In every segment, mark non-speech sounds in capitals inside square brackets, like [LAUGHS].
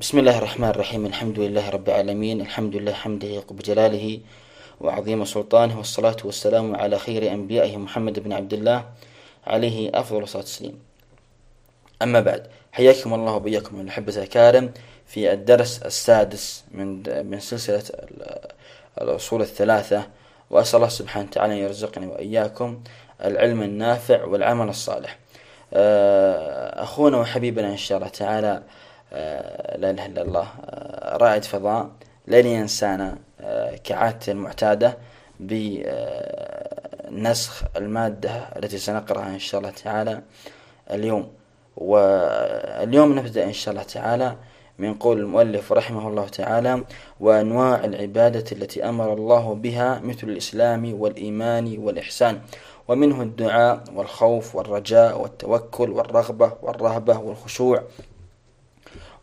بسم الله الرحمن الرحيم الحمد لله رب العالمين الحمد لله حمده يليق بجلاله وعظيم سلطانه والصلاة والسلام على خير أنبيائه محمد بن عبد الله عليه أفضل الصلاة والسلام أما بعد حياكم الله وبياكم الأحبة الكارم في الدرس السادس من من سلسلة الأصول الثلاثة وأسأل الله سبحانه وتعالى يرزقني وإياكم العلم النافع والعمل الصالح أخونا وحبيبنا إن شاء الله تعالى لا إله إلا الله. آه، رائد فضاء لن ينسانا. كعادته المعتادة بنسخ المادة التي سنقرأها إن شاء الله تعالى اليوم. واليوم نبدأ إن شاء الله تعالى من قول المؤلف رحمه الله تعالى وأنواع العبادة التي أمر الله بها مثل الإسلام والإيمان والإحسان. ومنه الدعاء والخوف والرجاء والتوكل والرغبة والرهبة والخشوع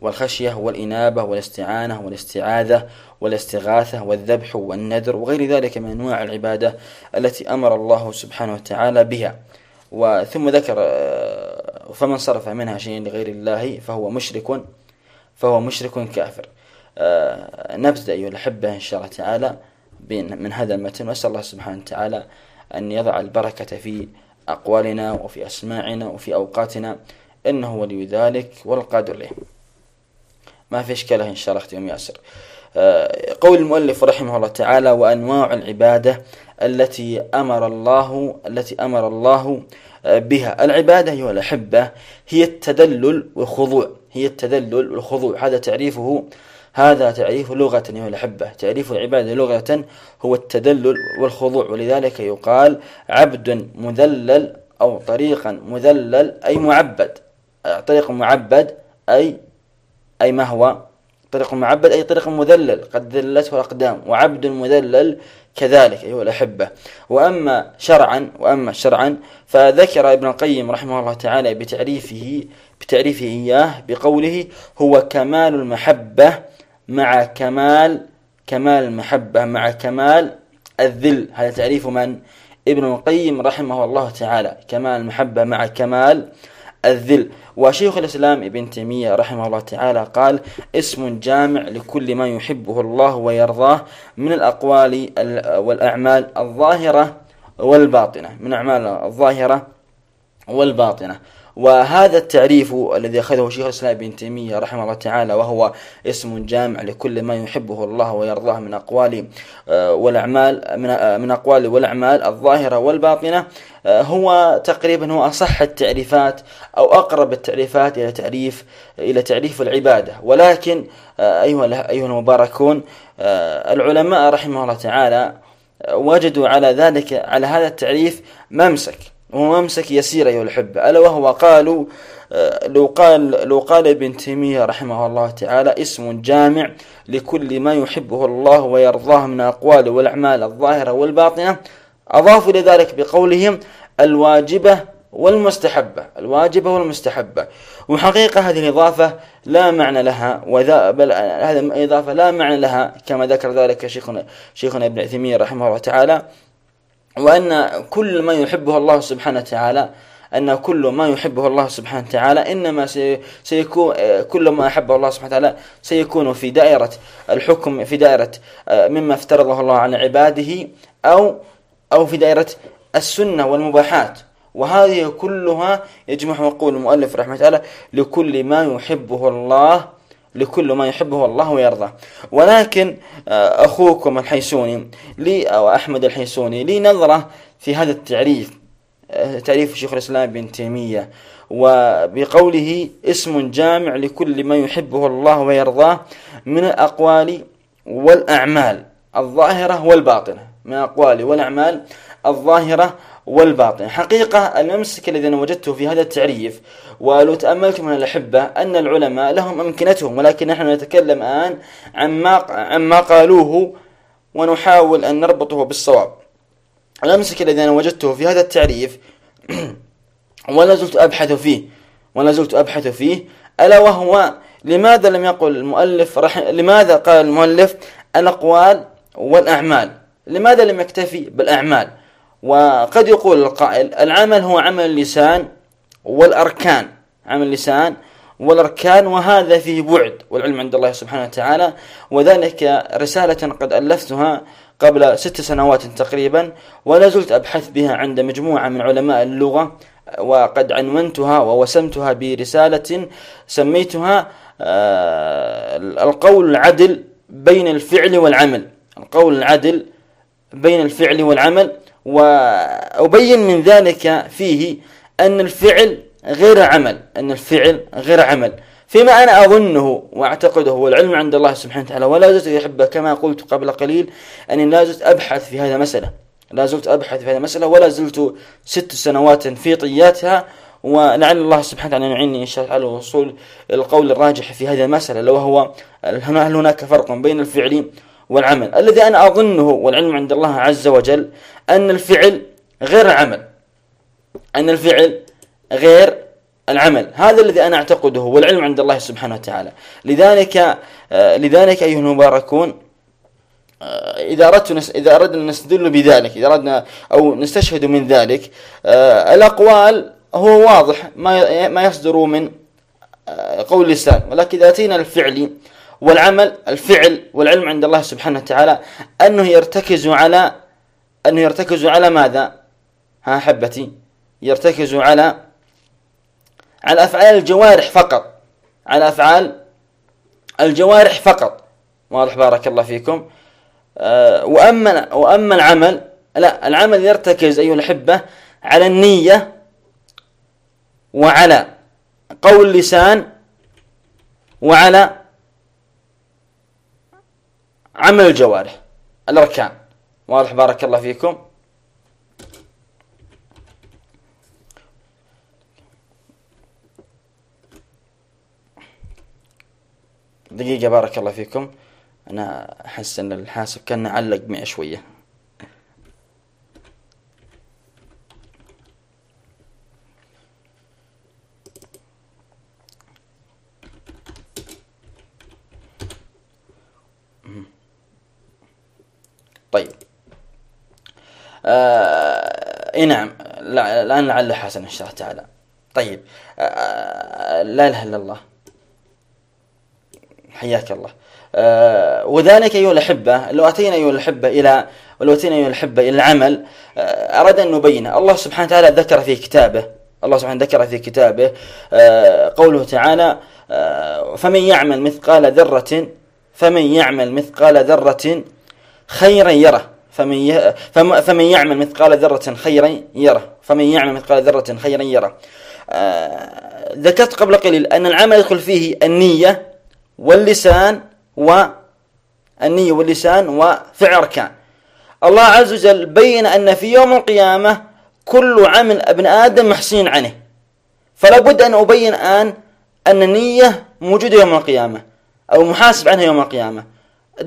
والخشية والإنابة والاستعانة والاستعاذة والاستغاثة والذبح والنذر وغير ذلك من أنواع العبادة التي أمر الله سبحانه وتعالى بها. وثم ذكر آه، فمن صرف منها شيئا لغير الله فهو مشرك فهو مشرك كافر. آه، نبدأ أيها الأحبة إن شاء الله تعالى من هذا المتن. وأسأل الله سبحانه وتعالى أن يضع البركة في أقوالنا وفي أسماعنا وفي أوقاتنا إنه ولي ذلك والقادر له. ما في إشكاله إن شاء الله أختي أم ياسر آه، قول المؤلف رحمه الله تعالى وأنواع العبادة التي أمر الله التي أمر الله آه، بها. العبادة أيها الأحبة هي التدلل والخضوع هي التدلل والخضوع. هذا تعريفه هذا تعريف لغة أيها الأحبة. تعريف العبادة لغة هو التدلل والخضوع. ولذلك يقال عبد مذلل أو طريقا مذلل أي معبد. طريق معبد أي أي ما هو؟ طريق معبد أي طريق مذلل. قد ذلته الأقدام. وعبد مذلل كذلك أيها الأحبة. وأما شرعا وأما شرعا فذكر ابن القيم رحمه الله تعالى بتعريفه بتعريفه إياه بقوله هو كمال المحبة مع كمال كمال المحبة مع كمال الذل هذا تعريف من؟ ابن القيم رحمه الله تعالى. كمال المحبة مع كمال الذل. وشيخ الإسلام ابن تيمية رحمه الله تعالى قال اسم جامع لكل ما يحبه الله ويرضاه من الأقوال والأعمال الظاهرة والباطنة. من أعمال الظاهرة والباطنة. وهذا التعريف الذي أخذه شيخ الإسلام ابن تيمية رحمه الله تعالى وهو اسم جامع لكل ما يحبه الله ويرضاه من أقوال آه، والأعمال من أقوال والأعمال الظاهرة والباطنة آه، هو تقريبا هو أصح التعريفات أو أقرب التعريفات إلى تعريف إلى تعريف العبادة. ولكن آه، أيها أيها المباركون العلماء رحمه الله تعالى وجدوا على ذلك على هذا التعريف ممسك. وممسك يسير أيها الأحبة. ألا وهو قالوا آه، لو قال لو قال ابن تيمية رحمه الله تعالى اسم جامع لكل ما يحبه الله ويرضاه من الأقوال والأعمال الظاهرة والباطنة. أضافوا لذلك بقولهم الواجبة والمستحبة. الواجبة والمستحبة. وحقيقة هذه الإضافة لا معنى لها وذا بل هذه الإضافة لا معنى لها كما ذكر ذلك شيخنا شيخنا ابن تيمية رحمه الله تعالى. وأن كل ما يحبه الله سبحانه وتعالى أن كل ما يحبه الله سبحانه وتعالى إنما سيكون كل ما أحبه الله سبحانه وتعالى سيكون في دائرة الحكم في دائرة آه، مما افترضه الله على عباده أو أو في دائرة السنة والمباحات. وهذه كلها يجمع قول المؤلف رحمه الله لكل ما يحبه الله لكل ما يحبه الله ويرضاه ولكن آه، أخوكم الحيسوني لي أو أحمد الحيسوني لي نظرة في هذا التعريف آه، تعريف شيخ الإسلام ابن تيمية. وبقوله اسم جامع لكل ما يحبه الله ويرضاه من الأقوال والأعمال الظاهرة والباطنة. من الأقوال والأعمال الظاهرة والباطن حقيقة الممسك الذي أنا وجدته في هذا التعريف ولو تأملت من الأحبة أن العلماء لهم أمكنتهم ولكن نحن نتكلم الآن عما, عما قالوه ونحاول أن نربطه بالصواب. الممسك الذي أنا وجدته في هذا التعريف [CLEARS THROAT] ولا زلت أبحث فيه ولا زلت أبحث فيه ألا وهو لماذا لم يقل المؤلف رح... لماذا قال المؤلف الأقوال والأعمال؟ لماذا لم يكتفي بالأعمال؟ وقد يقول القائل العمل هو عمل اللسان والأركان عمل اللسان والأركان وهذا فيه بعد والعلم عند الله سبحانه وتعالى وذلك رسالة قد ألفتها قبل ست سنوات تقريبا ولا زلت أبحث بها عند مجموعة من علماء اللغة وقد عنونتها ووسمتها برسالة سميتها آه، القول العدل بين الفعل والعمل. القول العدل بين الفعل والعمل وأبين من ذلك فيه أن الفعل غير عمل أن الفعل غير عمل. فيما أنا أظنه وأعتقده والعلم عند الله سبحانه وتعالى ولا زلت يحب كما قلت قبل قليل أني لا زلت أبحث في هذا المسألة لا زلت أبحث في هذه المسألة ولا زلت ست سنوات في طياتها ولعل الله سبحانه وتعالى يعيني إن شاء الله على وصول القول الراجح في هذه المسألة لو هو هل هناك فرق بين الفعل والعمل. الذي أنا أظنه والعلم عند الله عز وجل أن الفعل غير العمل أن الفعل غير العمل هذا الذي أنا أعتقده والعلم عند الله سبحانه وتعالى لذلك آه، لذلك أيها المباركون آه، إذا أردت. إذا أردنا نستدل بذلك إذا أردنا أو نستشهد من ذلك آه، الأقوال هو واضح ما ما يصدر من قول اللسان ولكن إذا أتينا الفعل والعمل الفعل والعلم عند الله سبحانه وتعالى أنه يرتكز على أنه يرتكز على ماذا؟ ها أحبتي يرتكز على على أفعال الجوارح فقط. على أفعال الجوارح فقط. واضح بارك الله فيكم. أه وأما وأما العمل لا العمل يرتكز أيها الأحبة على النية وعلى قول اللسان وعلى عمل الجوارح الأركان. واضح بارك الله فيكم. دقيقة بارك الله فيكم. أنا أحس أن الحاسب كان علق معي شوية. طيب. آه إي نعم. الآن لعل حسن إن شاء الله تعالى. طيب. آه, آه، لا إله إلا الله. حياك الله. آه وذلك أيها الأحبة لو أتينا أيها الأحبة إلى ولو أتينا أيها الأحبة إلى العمل آه أراد أن نبين. الله سبحانه وتعالى ذكر في كتابه الله سبحانه ذكر في كتابه آه قوله تعالى آه فمن يعمل مثقال ذرة فمن يعمل مثقال ذرة خيرا يره. فمن فمن يعمل مثقال ذرة خيرا يره. فمن يعمل مثقال ذرة خيرا يره. آه ذكرت قبل قليل أن العمل يدخل فيه النية واللسان والنية واللسان وفعل أركان الله عز وجل بين أن في يوم القيامة كل عمل ابن آدم محسين عنه. فلا بد أن أبين الآن أن النية موجودة يوم القيامة أو محاسب عنها يوم القيامة.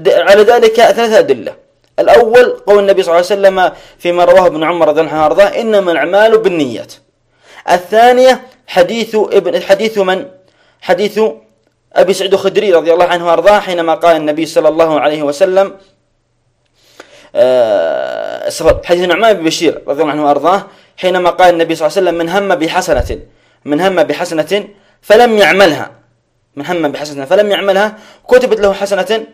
على ذلك ثلاثة أدلة. الأول قول النبي صلى الله عليه وسلم فيما رواه ابن عمر رضي الله عنه إنما الأعمال بالنيات. الثانية حديث ابن حديث من؟ حديث أبي سعيد الخدري رضي الله عنه وأرضاه حينما قال النبي صلى الله عليه وسلم آه حديث نعمان بن بشير رضي الله عنه وأرضاه حينما قال النبي صلى الله عليه وسلم من هم بحسنة من هم بحسنة فلم يعملها. من هم بحسنة فلم يعملها كتبت له حسنة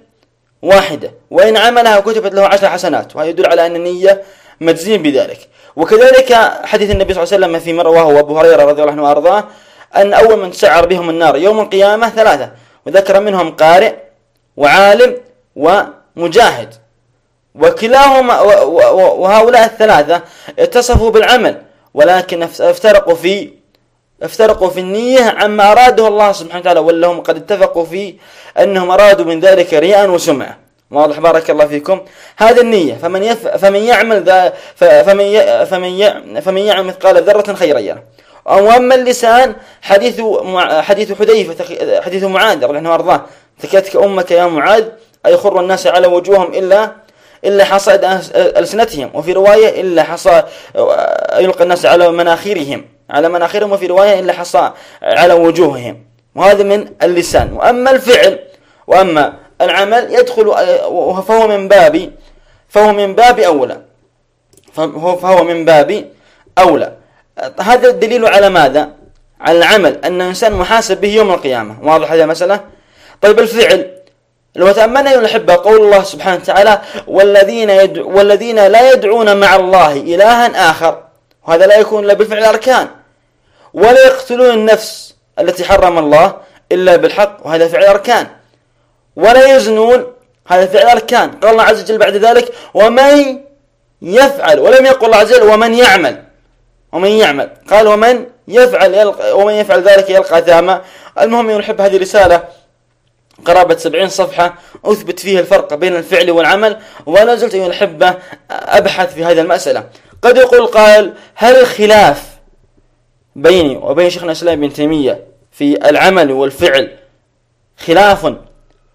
واحدة وإن عملها كتبت له عشر حسنات وهذا يدل على أن النية مجزين بذلك. وكذلك حديث النبي صلى الله عليه وسلم فيما رواه أبو هريرة رضي الله عنه وأرضاه أن أول من تسعر بهم النار يوم القيامة ثلاثة. وذكر منهم قارئ وعالم ومجاهد. وكلاهما وهؤلاء الثلاثة اتصفوا بالعمل ولكن افترقوا في افترقوا في النية عما أراده الله سبحانه وتعالى ولا هم قد اتفقوا في أنهم أرادوا من ذلك رياء وسمعة. واضح بارك الله فيكم. هذه النية فمن يف فمن يعمل ذا فمن ي فمن فمن يعمل مثقال ذرة خيرا يره. وأما اللسان حديث حديث حذيفة حديث معاذ رضي الله عنه وارضاه ثكتك أمك يا معاذ ايخر الناس على وجوههم إلا إلا حصائد ألسنتهم وفي رواية إلا حصى يلقى الناس على مناخيرهم على مناخيرهم وفي رواية إلا حصى على وجوههم. وهذا من اللسان. وأما الفعل وأما العمل يدخل فهو من باب فهو من باب أولى. فهو من باب أولى. هذا الدليل على ماذا؟ على العمل أن الإنسان محاسب به يوم القيامة. واضح هذه المسألة؟ طيب الفعل. لو تأملنا الأحبة قول الله سبحانه وتعالى والذين, يدعو والذين لا يدعون مع الله إلها آخر. وهذا لا يكون إلا بالفعل الأركان. ولا يقتلون النفس التي حرم الله إلا بالحق وهذا فعل أركان. ولا يزنون هذا فعل أركان. قال الله عز وجل بعد ذلك ومن يفعل ولم يقل الله عز وجل ومن يعمل. ومن يعمل. قال ومن يفعل يلقى ومن يفعل ذلك يلقى ثاما المهم يحب هذه رسالة قرابة سبعين صفحة أثبت فيها الفرق بين الفعل والعمل ولا زلت أيها الأحبة أبحث في هذه المسألة. قد يقول قائل هل الخلاف بيني وبين شيخنا الإسلام بن تيمية في العمل والفعل خلاف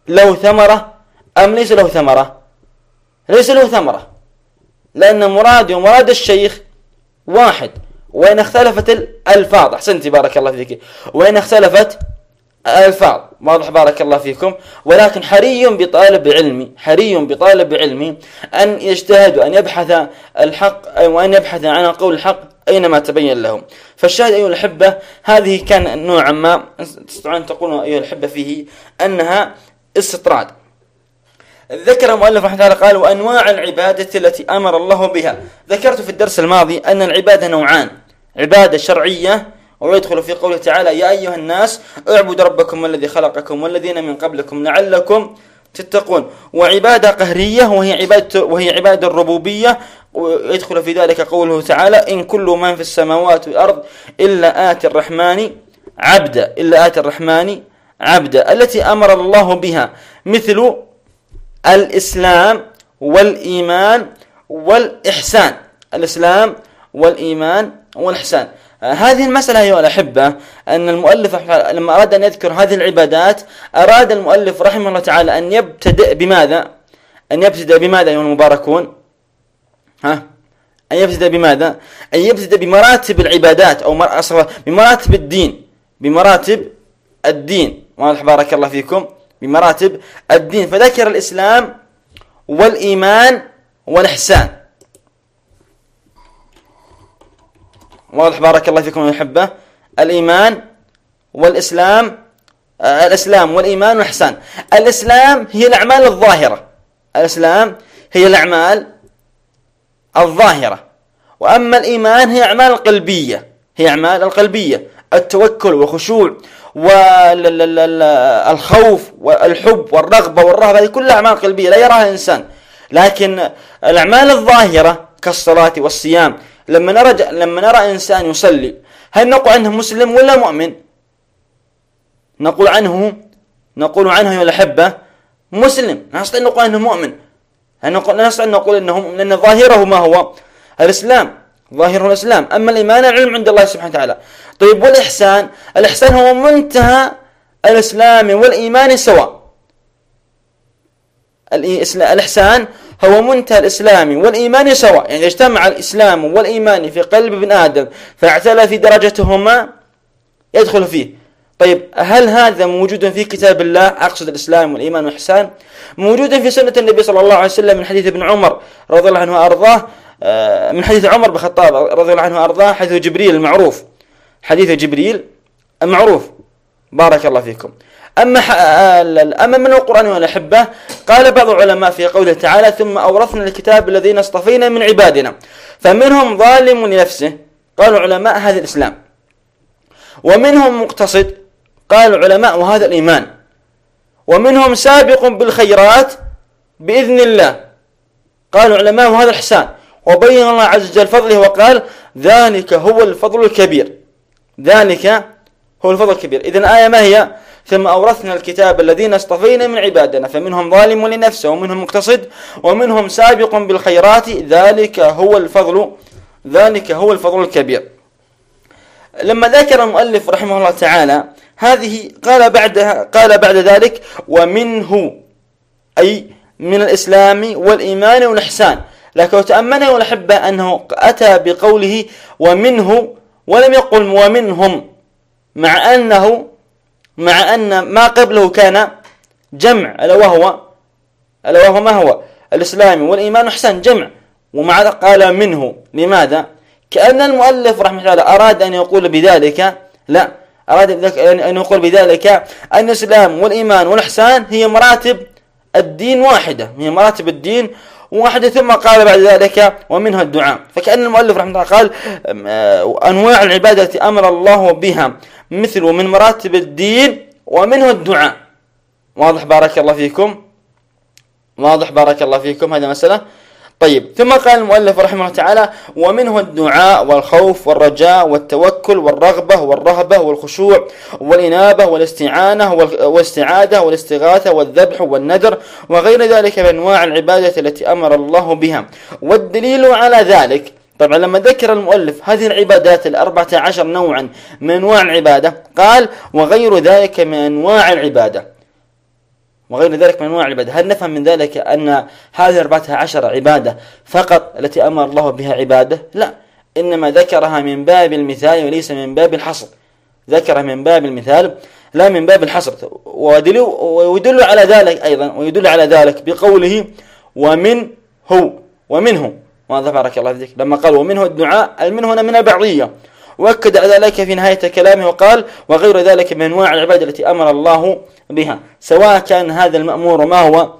له ثمرة أم ليس له ثمرة؟ ليس له ثمرة. لأن مرادي ومراد الشيخ واحد. وإن اختلفت الألفاظ؟ أحسنت بارك الله فيك. وإن اختلفت الألفاظ؟ واضح بارك الله فيكم. ولكن حري بطالب علمي حري بطالب علمي أن يجتهد وأن يبحث الحق وأن يبحث عن قول الحق أينما تبين لهم فالشاهد أيها الأحبة هذه كان نوعا ما تستطيعون تقولون أيها الأحبة فيه أنها استطراد. ذكر المؤلف رحمه الله قال وأنواع العبادة التي أمر الله بها. ذكرت في الدرس الماضي أن العبادة نوعان. عبادة شرعية ويدخل في قوله تعالى يا أيها الناس اعبدوا ربكم الذي خلقكم والذين من قبلكم لعلكم تتقون. وعبادة قهرية وهي عبادة وهي عبادة الربوبية ويدخل في ذلك قوله تعالى إن كل من في السماوات والأرض إلا آتي الرحمن عبدا. إلا آتي الرحمن عبدا. التي أمر الله بها. مثل الإسلام والإيمان والإحسان الإسلام والإيمان والإحسان هذه المسألة أيها الأحبة أن المؤلف لما أراد أن يذكر هذه العبادات أراد المؤلف رحمه الله تعالى أن يبتدئ بماذا؟ أن يبتدئ بماذا أيها المباركون؟ ها؟ أن يبتدئ بماذا؟ أن يبتدئ بمراتب العبادات أو بمراتب الدين بمراتب الدين واضح بارك الله فيكم بمراتب الدين. فذكر الإسلام والإيمان والإحسان. واضح بارك الله فيكم يا الإيمان والإسلام آه الإسلام والإيمان والإحسان. الإسلام هي الأعمال الظاهرة. الإسلام هي الأعمال الظاهرة. وأما الإيمان هي أعمال القلبية هي أعمال القلبية. التوكل والخشوع والخوف والحب والرغبة والرهبة هذه كلها أعمال قلبية لا يراها إنسان. لكن الأعمال الظاهرة كالصلاة والصيام لما نرى لما نرى إنسان يصلي هل نقول عنه مسلم ولا مؤمن؟ نقول عنه نقول عنه يا الأحبة مسلم. لا نستطيع أن نقول عنه مؤمن. لا نستطيع أن نقول أنه لأن ظاهره ما هو؟ الإسلام ظاهره الإسلام. أما الإيمان العلم عند الله سبحانه وتعالى. طيب والإحسان؟ الإحسان هو منتهى الإسلام والإيمان سواء الإحسان هو منتهى الإسلام والإيمان سواء يعني اجتمع الإسلام والإيمان في قلب ابن آدم فاعتلى في درجتهما يدخل فيه. طيب هل هذا موجود في كتاب الله؟ أقصد الإسلام والإيمان والإحسان. موجود في سنة النبي صلى الله عليه وسلم من حديث ابن عمر رضي الله عنه وأرضاه. آه، من حديث عمر بن الخطاب رضي الله عنه وأرضاه حديث جبريل المعروف. حديث جبريل المعروف. بارك الله فيكم. أما أما من القرآن والأحبة قال بعض العلماء في قوله تعالى ثم أورثنا الكتاب الذين اصطفينا من عبادنا. فمنهم ظالم لنفسه قال العلماء هذا الإسلام. ومنهم مقتصد قال العلماء وهذا الإيمان. ومنهم سابق بالخيرات بإذن الله قال العلماء وهذا الإحسان. وبين الله عز وجل فضله وقال ذلك هو الفضل الكبير. ذلك هو الفضل الكبير. إذن الآية ما هي؟ ثم أورثنا الكتاب الذين اصطفينا من عبادنا فمنهم ظالم لنفسه ومنهم مقتصد ومنهم سابق بالخيرات. ذلك هو الفضل ذلك هو الفضل الكبير. لما ذكر المؤلف رحمه الله تعالى هذه قال بعدها قال بعد ذلك ومنه أي من الإسلام والإيمان والإحسان. لكن تأمنه والأحبة أنه أتى بقوله ومنه ولم يقل ومنهم مع أنه مع أن ما قبله كان جمع ألا وهو؟ ألا وهو ما هو؟ الإسلام والإيمان أحسن جمع. ومع قال منه. لماذا؟ كأن المؤلف رحمه الله أراد أن يقول بذلك لا. أراد أن يقول بذلك أن الإسلام والإيمان والإحسان هي مراتب الدين واحدة هي مراتب الدين واحدة ثم قال بعد ذلك ومنها الدعاء. فكأن المؤلف رحمه الله قال آه، أنواع العبادة التي أمر الله بها مثل من مراتب الدين ومنه الدعاء. واضح بارك الله فيكم؟ واضح بارك الله فيكم هذه مسألة. طيب ثم قال المؤلف رحمه الله تعالى ومنه الدعاء والخوف والرجاء والتوكل والرغبة والرهبة والخشوع والإنابة والاستعانة والاستعادة والاستغاثة والذبح والنذر وغير ذلك من أنواع العبادة التي أمر الله بها. والدليل على ذلك طبعا لما ذكر المؤلف هذه العبادات الأربعة عشر نوعا من أنواع العبادة قال وغير ذلك من أنواع العبادة. وغير ذلك من أنواع العبادة. هل نفهم من ذلك أن هذه أربعة عشر عبادة فقط التي أمر الله بها عبادة؟ لا. إنما ذكرها من باب المثال وليس من باب الحصر. ذكرها من باب المثال لا من باب الحصر. ويدل على ذلك أيضا ويدل على ذلك بقوله ومن هو ومنه ماذا بارك الله فيك لما قال ومنه الدعاء المنه هنا من البعضية. وأكد ذلك في نهاية كلامه وقال وغير ذلك من أنواع العبادة التي أمر الله بها سواء كان هذا المأمور ما هو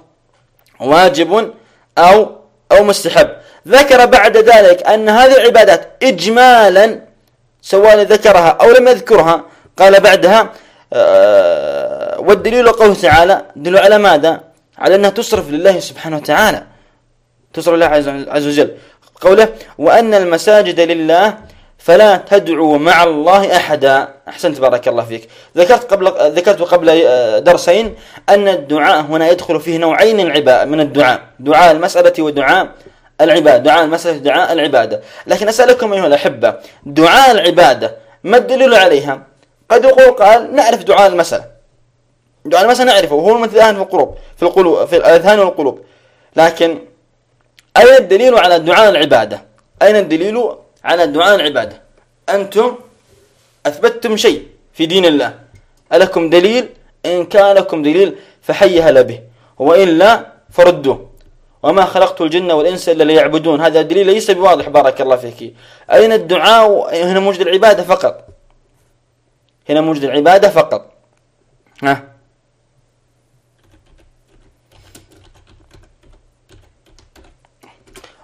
واجب أو أو مستحب. ذكر بعد ذلك أن هذه العبادات إجمالا سواء ذكرها أو لم يذكرها قال بعدها آه، والدليل قوله تعالى دل على ماذا؟ على أنها تصرف لله سبحانه وتعالى تصرف لله عز وجل. قوله وأن المساجد لله فلا تدعوا مع الله أحدا. أحسنت بارك الله فيك. ذكرت قبل ذكرت قبل آه، درسين أن الدعاء هنا يدخل فيه نوعين العباء من الدعاء. دعاء المسألة ودعاء العبادة. دعاء المسألة دعاء العبادة. لكن أسألكم أيها الأحبة دعاء العبادة ما الدليل عليها؟ قد يقول قال نعرف دعاء المسألة. دعاء المسألة نعرفه. وهو الأذهان في القلوب في القلوب في الأذهان والقلوب. لكن أين الدليل على دعاء العبادة؟ أين الدليل على دعاء العبادة. أنتم أثبتتم شيء في دين الله. ألكم دليل؟ إن كان لكم دليل فحي هلا به. وإلا فردوه. وما خلقت الجن والإنس إلا ليعبدون. هذا دليل ليس بواضح. بارك الله فيك. أين الدعاء؟ هنا موجود العبادة فقط. هنا موجود العبادة فقط. ها؟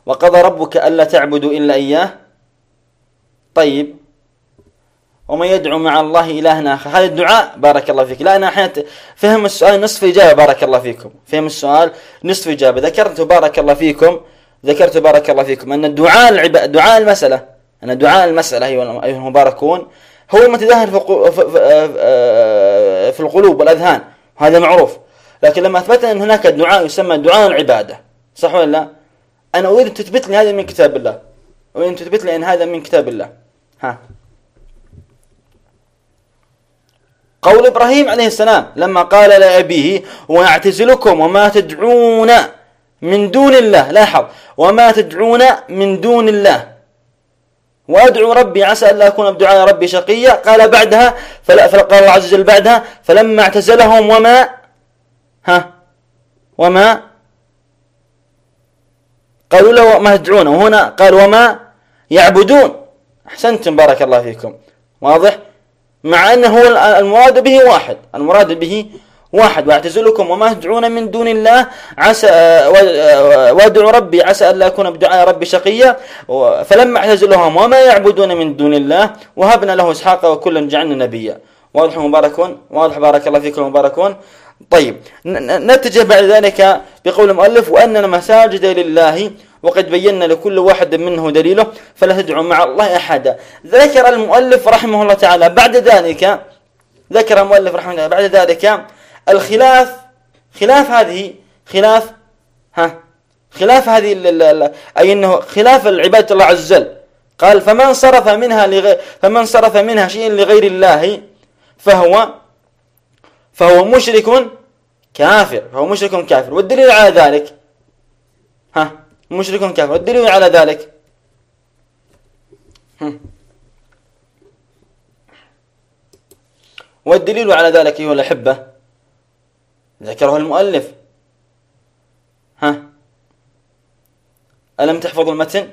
وقضى ربك ألا تعبدوا إلا إياه. طيب. ومن يدعو مع الله إلها آخر هذا الدعاء بارك الله فيك. لا أنا أحيانا فهم السؤال نصف إجابة بارك الله فيكم. فهم السؤال نصف إجابة. ذكرت بارك الله فيكم ذكرت بارك الله فيكم أن الدعاء العب... دعاء المسألة أن دعاء المسألة أيها المباركون هو المتداهل في القلوب والأذهان. هذا معروف. لكن لما أثبتنا أن هناك دعاء يسمى دعاء العبادة صح ولا لا؟ أنا أريد أن تثبت لي هذا من كتاب الله. أريد أن تثبت لي أن هذا من كتاب الله. ها. قول إبراهيم عليه السلام لما قال لأبيه ويعتزلكم وما تدعون من دون الله. لاحظ وما تدعون من دون الله. وأدعو ربي عسى أن لا أكون بدعاء ربي شقيا. قال بعدها فلا فقال الله عز وجل بعدها فلما اعتزلهم وما ها. وما قالوا له ما تدعون. وهنا قال وما يعبدون. أحسنتم بارك الله فيكم. واضح؟ مع أنه المراد به واحد. المراد به واحد. وأعتزلكم وما تدعون من دون الله. عسى وادعوا ربي. عسى أن لا أكون بدعاء ربي شقيا. فلما اعتزلهم وما يعبدون من دون الله وهبنا له إسحاق وكلا جعلنا نبيا. واضح مباركون؟ واضح بارك الله فيكم مباركون. طيب نتجه بعد ذلك بقول المؤلف وأن المساجد لله وقد بينا لكل واحد منه دليله فلا تدعو مع الله أحدا ذكر المؤلف رحمه الله تعالى بعد ذلك ذكر المؤلف رحمه الله بعد ذلك الخلاف خلاف هذه خلاف ها خلاف هذه أي أنه خلاف العبادة الله عز وجل. قال فمن صرف منها فمن صرف منها شيء لغير الله فهو فهو مشرك كافر فهو مشرك كافر. والدليل على ذلك ها مشرك كافر والدليل على ذلك. والدليل على ذلك أيها الأحبة. ذكره المؤلف. ها. ألم تحفظوا المتن؟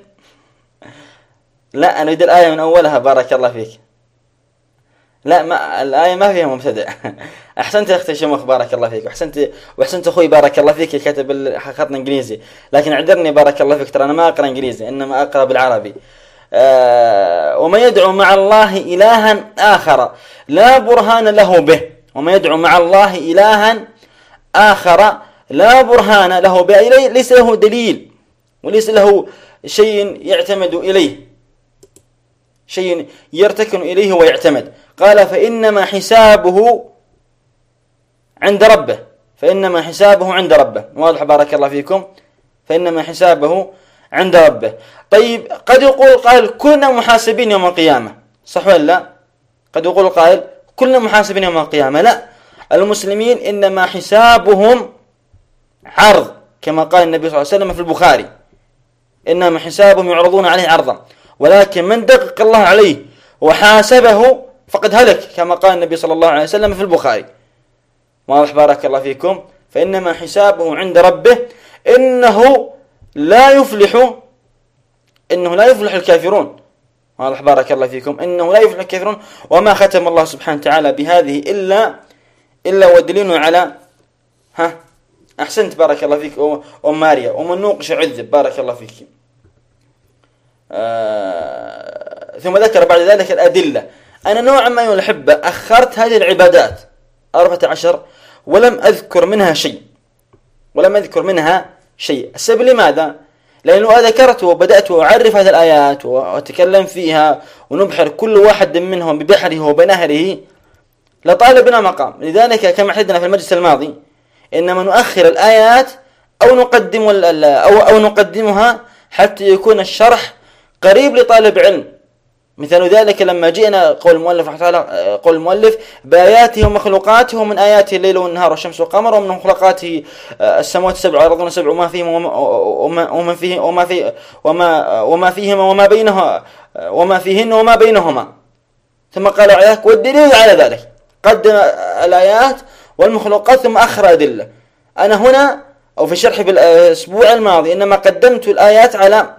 لا أنا أريد الآية من أولها. بارك الله فيك. لا ما الآية ما فيها مبتدأ [LAUGHS] أحسنت يا أختي شمخ بارك الله فيك؟ وأحسنت وأحسنت أخوي بارك الله فيك كاتب خطنا إنجليزي. لكن أعذرني بارك الله فيك ترى أنا ما أقرأ إنجليزي إنما أقرأ بالعربي. آه ومن يدعو مع الله إلها آخر لا برهان له به. ومن يدعو مع الله إلها آخر لا برهان له به. ليس له دليل وليس له شيء يعتمد إليه. شيء يرتكن إليه ويعتمد. قال فإنما حسابه عند ربه. فإنما حسابه عند ربه. واضح بارك الله فيكم. فإنما حسابه عند ربه. طيب قد يقول قائل كلنا محاسبين يوم القيامة. صح ولا لا؟ قد يقول قائل كلنا محاسبين يوم القيامة. لا. المسلمين إنما حسابهم عرض كما قال النبي صلى الله عليه وسلم في البخاري. إنما حسابهم يعرضون عليه عرضا. ولكن من دقق الله عليه وحاسبه فقد هلك كما قال النبي صلى الله عليه وسلم في البخاري. واضح بارك الله فيكم. فإنما حسابه عند ربه إنه لا يفلح إنه لا يفلح الكافرون. واضح بارك الله فيكم. إنه لا يفلح الكافرون. وما ختم الله سبحانه وتعالى بهذه إلا إلا ودليل على ها أحسنت بارك الله فيك أم ماريا ومن نوقش عذب بارك الله فيك. آه ثم ذكر بعد ذلك الأدلة. أنا نوعا ما أيها أخرت هذه العبادات أربعة عشر ولم أذكر منها شيء. ولم أذكر منها شيء. السبب لماذا؟ لأنه ذكرت وبدأت أعرف هذه الآيات وأتكلم فيها ونبحر كل واحد منهم ببحره وبنهره. لطال بنا مقام. لذلك كما حدنا في المجلس الماضي إنما نؤخر الآيات أو نقدم أو أو نقدمها حتى يكون الشرح قريب لطالب علم. مثال ذلك لما جئنا قول المؤلف الله قول المؤلف بآياته ومخلوقاته ومن آياته الليل والنهار والشمس والقمر ومن مخلوقاته آه، السماوات السبع والأرض السبع وما فيهما وما وما فيه وما في وما وما فيهما وما بينها وما فيهن وما بينهما. ثم قال عليك والدليل على ذلك. قدم الآيات والمخلوقات ثم أخر أدلة. أنا هنا أو في شرحي بالأسبوع الماضي إنما قدمت الآيات على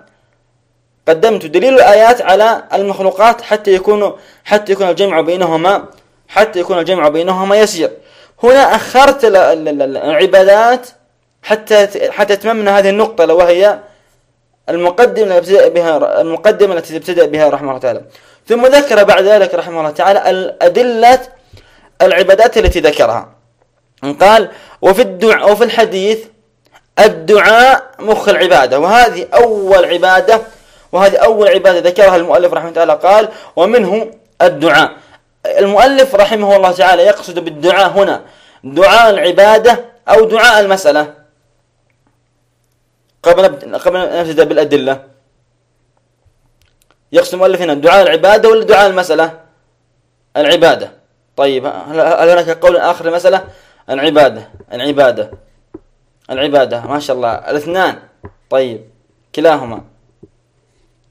قدمت دليل الآيات على المخلوقات حتى يكون حتى يكون الجمع بينهما حتى يكون الجمع بينهما يسير. هنا أخرت العبادات حتى حتى تممنا هذه النقطة وهي المقدمة التي ابتدأ بها المقدمة التي ابتدأ بها رحمه الله تعالى. ثم ذكر بعد ذلك رحمه الله تعالى الأدلة العبادات التي ذكرها. قال وفي الدعاء وفي الحديث الدعاء مخ العبادة. وهذه أول عبادة وهذه أول عبادة ذكرها المؤلف رحمه الله قال ومنه الدعاء. المؤلف رحمه الله تعالى يقصد بالدعاء هنا دعاء العبادة أو دعاء المسألة. قبل قبل أن بالأدلة. يقصد المؤلف هنا دعاء العبادة ولا دعاء المسألة؟ العبادة. طيب هل هناك قول آخر المسألة العبادة. العبادة. العبادة. ما شاء الله. الاثنان. طيب كلاهما.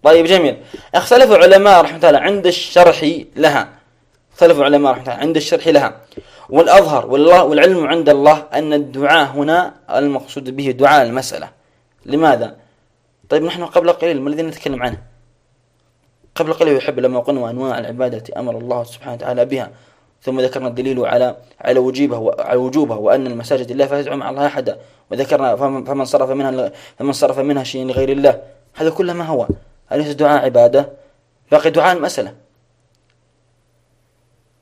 طيب جميل. اختلف العلماء رحمه الله عند الشرح لها. اختلف العلماء رحمه الله عند الشرح لها. والأظهر والله والعلم عند الله أن الدعاء هنا المقصود به دعاء المسألة. لماذا؟ طيب نحن قبل قليل ما الذي نتكلم عنه؟ قبل قليل يحب لما قلنا أنواع العبادة أمر الله سبحانه وتعالى بها. ثم ذكرنا الدليل على على وجوبها على وجوبها وأن المساجد لله فلا مع الله أحدا. وذكرنا فمن صرف منها فمن صرف منها شيء لغير الله. هذا كله ما هو. أليس دعاء عبادة؟ باقي دعاء المسألة.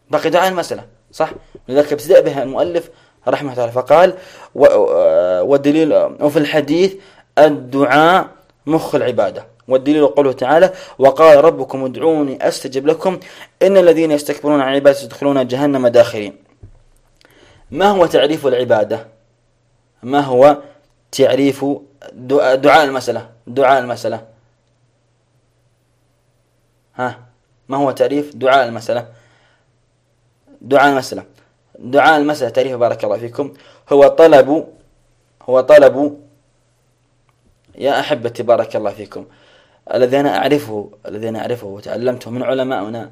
باقي دعاء المسألة صح؟ لذلك ابتدأ بها المؤلف رحمه الله فقال والدليل وفي الحديث الدعاء مخ العبادة. والدليل قوله تعالى وقال ربكم ادعوني أستجب لكم إن الذين يستكبرون عن عبادة يدخلون جهنم داخرين. ما هو تعريف العبادة؟ ما هو تعريف دعاء المسألة؟ دعاء المسألة. ها ما هو تعريف دعاء المسألة. دعاء المسألة. دعاء المسألة تعريف بارك الله فيكم. هو طلب هو طلب يا أحبتي بارك الله فيكم. الذي أنا أعرفه الذي أنا أعرفه وتعلمته من علمائنا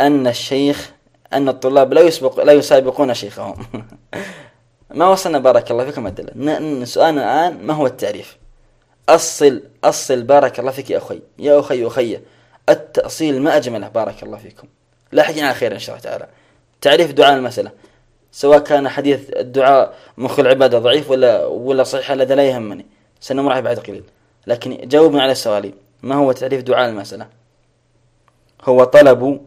أن الشيخ أن الطلاب لا يسبق لا يسابقون شيخهم. [LAUGHS] ما وصلنا بارك الله فيكم الدلة سؤالنا الآن ما هو التعريف أصل أصل بارك الله فيك يا أخي. يا أخي أخي. التأصيل ما أجمله. بارك الله فيكم. لاحقين على خير إن شاء الله تعالى. تعريف دعاء المسألة. سواء كان حديث الدعاء مخ العبادة ضعيف ولا ولا صحيح هذا لا يهمني. سنمر عليه بعد قليل. لكن جاوبنا على السؤال. ما هو تعريف دعاء المسألة؟ هو طلب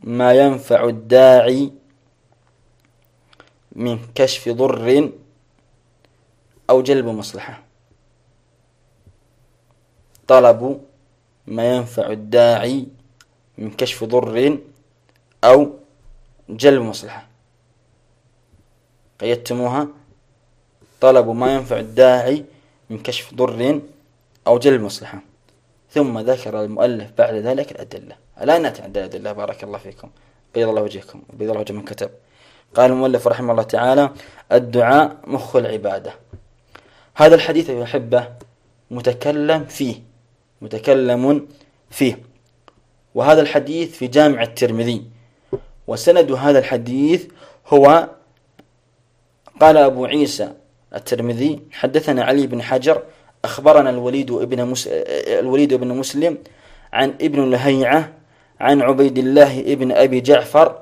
ما ينفع الداعي من كشف ضر أو جلب مصلحة. طلب ما ينفع الداعي من كشف ضر أو جلب مصلحة. قيدتموها. طلب ما ينفع الداعي من كشف ضر أو جلب مصلحة. ثم ذكر المؤلف بعد ذلك الأدلة. الآن نأتي عند الأدلة. بارك الله فيكم. بيض الله وجهكم. بيض الله وجه من كتب. قال المؤلف رحمه الله تعالى الدعاء مخ العبادة. هذا الحديث الأحبة متكلم فيه. متكلم فيه. وهذا الحديث في جامع الترمذي. وسند هذا الحديث هو قال أبو عيسى الترمذي حدثنا علي بن حجر أخبرنا الوليد ابن مس... الوليد بن مسلم عن ابن لهيعة عن عبيد الله ابن أبي جعفر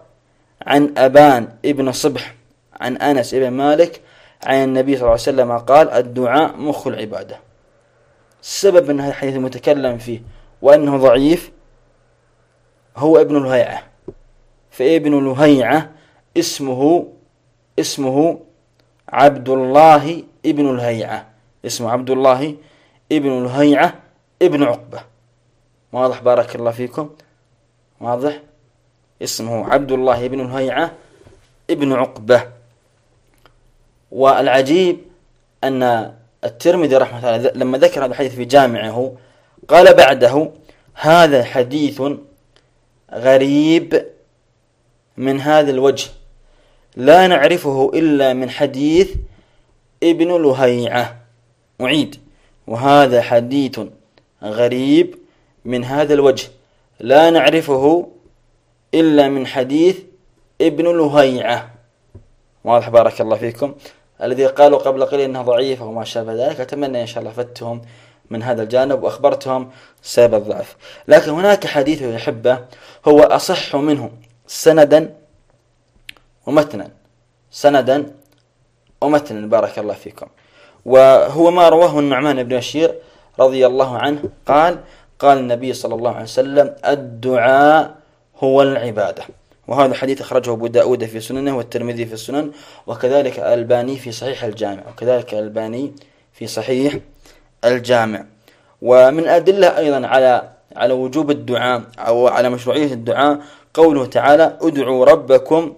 عن أبان ابن صبح عن أنس ابن مالك عن النبي صلى الله عليه وسلم قال الدعاء مخ العبادة. أن هذا الحديث المتكلم فيه وأنه ضعيف هو ابن لهيعة فابن لهيعة اسمه اسمه عبد الله ابن الهيعة. اسمه عبد الله ابن الهيعة ابن عقبة. واضح بارك الله فيكم؟ واضح؟ اسمه عبد الله ابن الهيعة ابن عقبة. والعجيب أن الترمذي رحمه الله لما ذكر هذا الحديث في جامعه قال بعده هذا حديث غريب من هذا الوجه لا نعرفه إلا من حديث ابن لهيعة. أعيد وهذا حديث غريب من هذا الوجه لا نعرفه إلا من حديث ابن لهيعة. واضح بارك الله فيكم. الذي قالوا قبل قليل إنه ضعيف أو ما شابه ذلك. أتمنى إن شاء الله فتهم من هذا الجانب وأخبرتهم سبب الضعف. لكن هناك حديث يحبه هو أصح منه سندا ومتنا. سندا ومتنا. بارك الله فيكم. وهو ما رواه النعمان بن بشير رضي الله عنه. قال قال النبي صلى الله عليه وسلم الدعاء هو العبادة. وهذا الحديث أخرجه أبو داود في سننه والترمذي في السنن وكذلك الألباني في صحيح الجامع وكذلك الألباني في صحيح الجامع. ومن أدلة أيضا على على وجوب الدعاء أو على مشروعية الدعاء قوله تعالى ادعوا ربكم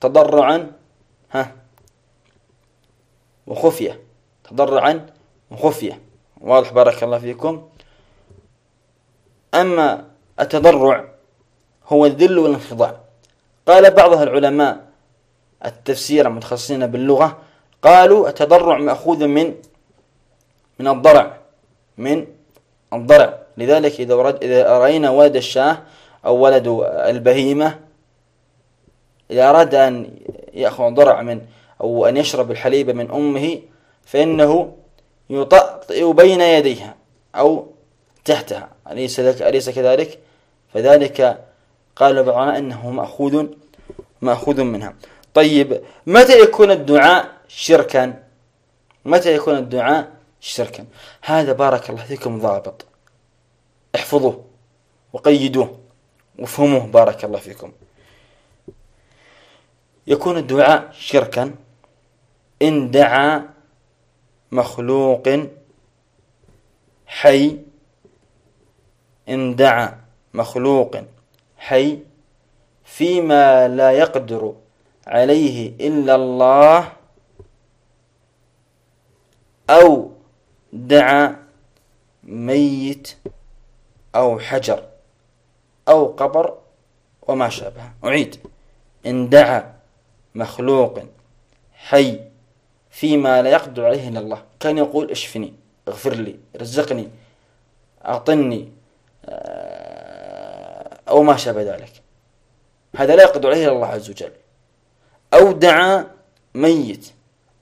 تضرعا ها وخفية تضرعا وخفية واضح بارك الله فيكم. أما التضرع هو الذل والانخضاع. قال بعض العلماء التفسير المتخصصين باللغة قالوا التضرع مأخوذ من من الضرع من الضرع. لذلك إذا إذا رأينا ولد الشاه أو ولد البهيمة إذا أراد أن يأخذ ضرع من أو أن يشرب الحليب من أمه فإنه يطأطئ بين يديها أو تحتها. أليس, أليس كذلك؟ فذلك قال بعض أنه مأخوذ مأخوذ منها. طيب متى يكون الدعاء شركا؟ متى يكون الدعاء شركا؟ هذا بارك الله فيكم ضابط. احفظوه وقيدوه وافهموه. بارك الله فيكم. يكون الدعاء شركا إن دعا مخلوق حي. إن دعا مخلوق حي فيما لا يقدر عليه إلا الله أو دعا ميت أو حجر أو قبر وما شابه. أعيد. إن دعا مخلوق حي فيما لا يقدر عليه إلا الله. كان يقول اشفني اغفر لي رزقني أعطني آه، أو ما شابه ذلك. هذا لا يقدر عليه إلا الله عز وجل. أو دعا ميت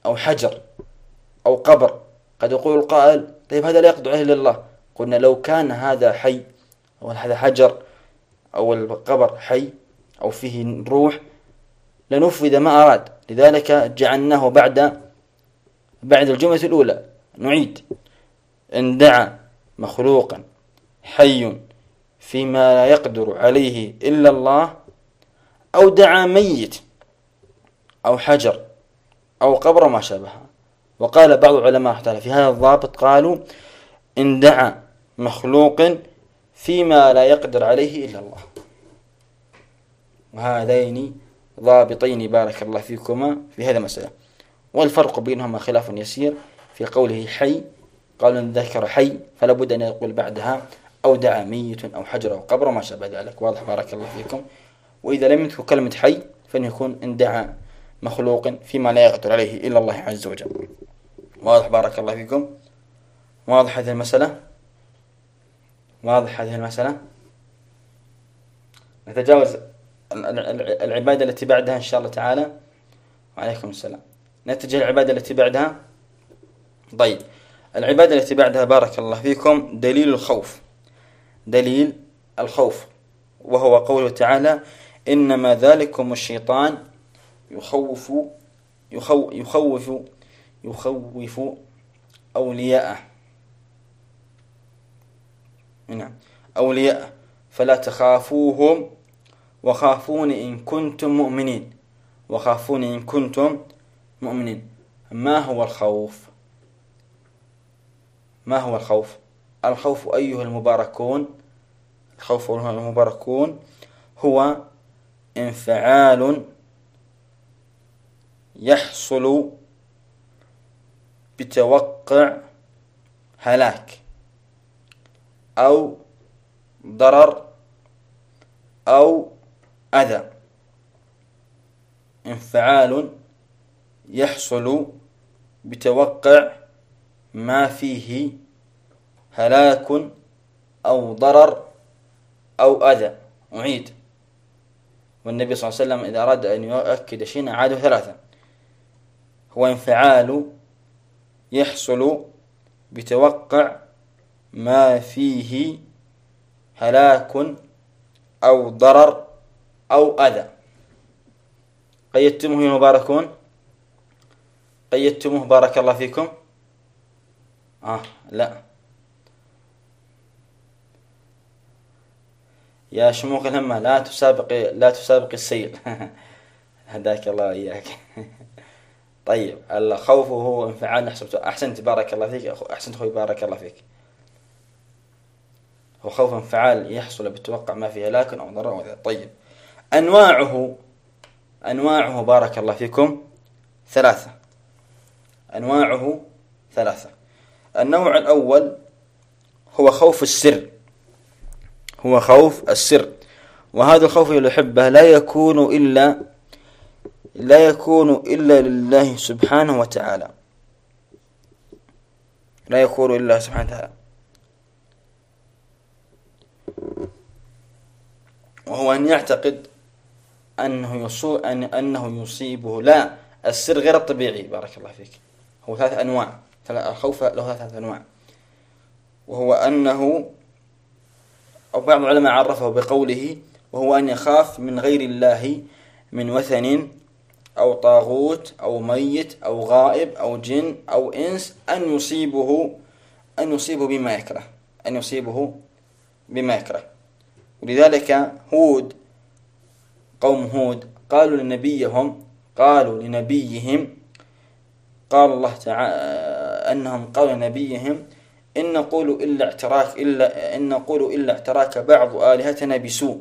أو حجر أو قبر. قد يقول القائل طيب هذا لا يقدر عليه إلا الله. قلنا لو كان هذا حي أو هذا حجر أو القبر حي أو فيه روح لنفذ ما أراد. لذلك جعلناه بعد بعد الجملة الأولى. نعيد. إن دعا مخلوقا حي فيما لا يقدر عليه إلا الله أو دعا ميت أو حجر أو قبر ما شابه. وقال بعض العلماء في هذا الضابط قالوا إن دعا مخلوق فيما لا يقدر عليه إلا الله. وهذين ضابطين بارك الله فيكما في هذا المسألة. والفرق بينهما خلاف يسير في قوله حي. قال إن ذكر حي فلا بد أن يقول بعدها أو دعا ميت أو حجر أو قبر وما شابه ذلك. واضح بارك الله فيكم. وإذا لم يذكر كلمة حي فإن يكون إن دعا مخلوق فيما لا يقدر عليه إلا الله عز وجل. واضح بارك الله فيكم. واضح هذه المسألة؟ واضح هذه المسألة؟ نتجاوز العبادة التي بعدها إن شاء الله تعالى. وعليكم السلام. نتجه العبادة التي بعدها؟ طيب. العبادة التي بعدها بارك الله فيكم دليل الخوف. دليل الخوف وهو قوله تعالى إنما ذلكم الشيطان يخوف يخوف يخوف, أولياءه. نعم أولياء فلا تخافوهم وخافون إن كنتم مؤمنين وخافون إن كنتم مؤمنين. ما هو الخوف؟ ما هو الخوف؟ الخوف أيها المباركون الخوف أيها المباركون هو انفعال يحصل بتوقع هلاك أو ضرر أو أذى. انفعال يحصل بتوقع ما فيه هلاك أو ضرر أو أذى. أعيد. والنبي صلى الله عليه وسلم إذا أراد أن يؤكد شيئا أعاده ثلاثة هو انفعال يحصل بتوقع ما فيه هلاك أو ضرر أو أذى. قيدتموه مباركون. قيدتموه بارك الله فيكم. آه لا. يا شموخ الهمة لا تسابق لا تسابق السيل. [LAUGHS] هداك الله إياك [LAUGHS] طيب الخوف هو انفعال نحسب أحسنت بارك الله فيك أحسنت أخوي بارك الله فيك. هو خوف انفعال يحصل بالتوقع ما فيه هلاك أو ضرر أو طيب أنواعه أنواعه بارك الله فيكم ثلاثة. أنواعه ثلاثة. النوع الأول هو خوف السر. هو خوف السر. وهذا الخوف الأحبة لا يكون إلا لا يكون إلا لله سبحانه وتعالى. لا يكون إلا سبحانه وتعالى. وهو أن يعتقد أنه يصو أن أنه يصيبه. لا السر غير الطبيعي. بارك الله فيك. هو ثلاث أنواع. الخوف له ثلاث أنواع. وهو أنه أو بعض العلماء عرفه بقوله وهو أن يخاف من غير الله من وثن أو طاغوت أو ميت أو غائب أو جن أو إنس أن يصيبه أن يصيبه بما يكره. أن يصيبه بما يكره. ولذلك هود قوم هود قالوا لنبيهم قالوا لنبيهم قال الله تعالى أنهم قالوا لنبيهم إن نقول إلا اعتراك إلا إن نقول إلا اعتراك بعض آلهتنا بسوء.